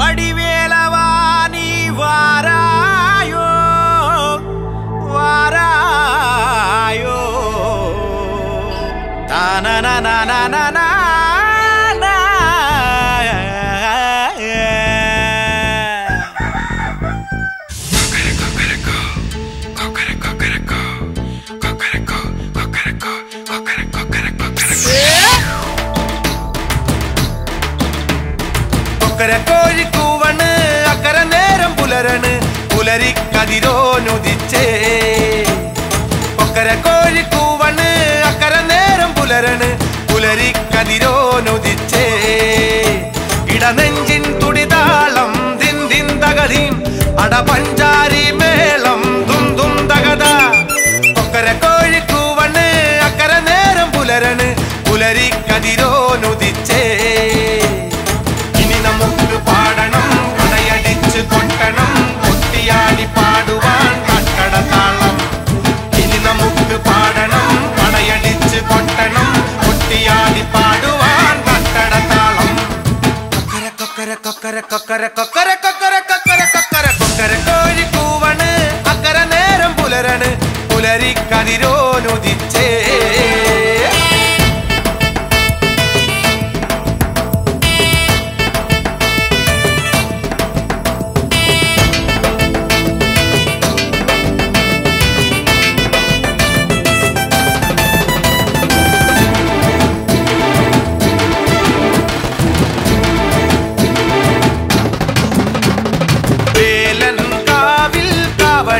వడివేలవా నీ వారాయో? వారాయో. తన నా അക്കരെ കോഴിക്കൂവണ് അക്കര നേരം പുലരണ് പുലരി കതിരോനുദിച്ചേ ഒക്കരെ കോഴിക്കൂവണ് അക്കര നേരം പുലരണ് പുലരി കതിരോനുദിച്ചേ ഇടനെഞ്ചിൻ തുടിതാളം ദിൻ തകതീം അട പഞ്ചാരി മേളം തുന്തും തകത. ഒക്കരെ കോഴിക്കൂവണ് അക്കര നേരം പുലരണ് പുലരി കതിരോനുദിച്ചേ കക്കര കക്കര കക്കര കക്കര കക്കര കക്കര കക്കര കൊക്കര കോഴി കൂവണ്. അക്കര നേരം പുലരണ്. പുലരി കതിരോനുദിച്ചേ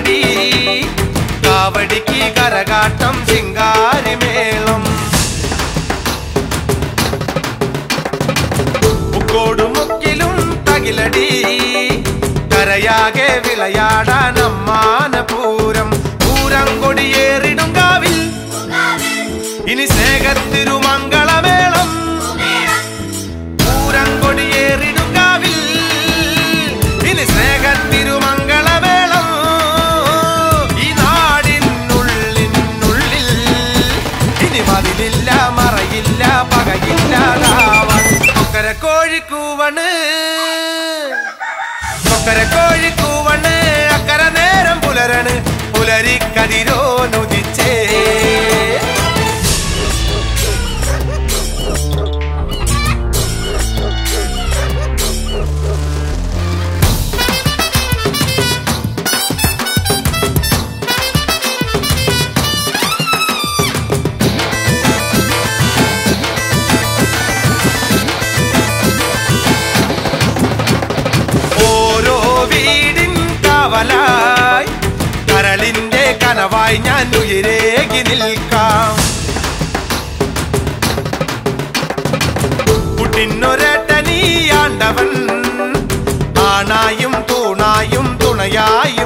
కావడి కావడికి కరగాటం సింగారి మేళం. ముక్కోడు ముక్కిలు తగిలడి కరయాగే విలయాడాను പൂവണ് കൊക്കര കോഴി കൂവണ് അക്കര നേരം പുലരണ് പുലരി കതിരോനുദിച്ചേ. കാവലായി. കരളിന്റെ കനവായി ഞാൻ ഉയരേകി നിൽക്കാം. പുട്ടിനൊരട്ടനീയാണ്ടവൻ ആണായും തൂണായും തുണയായും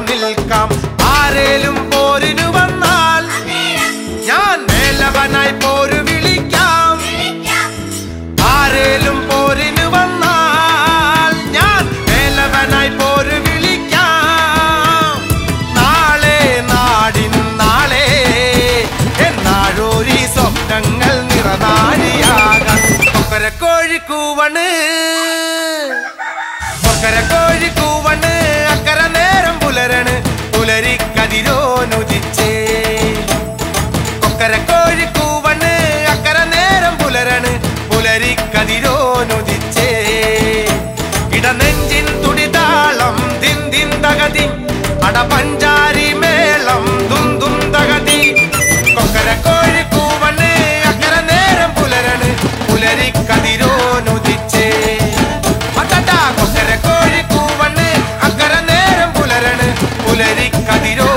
caracol. Rica tiró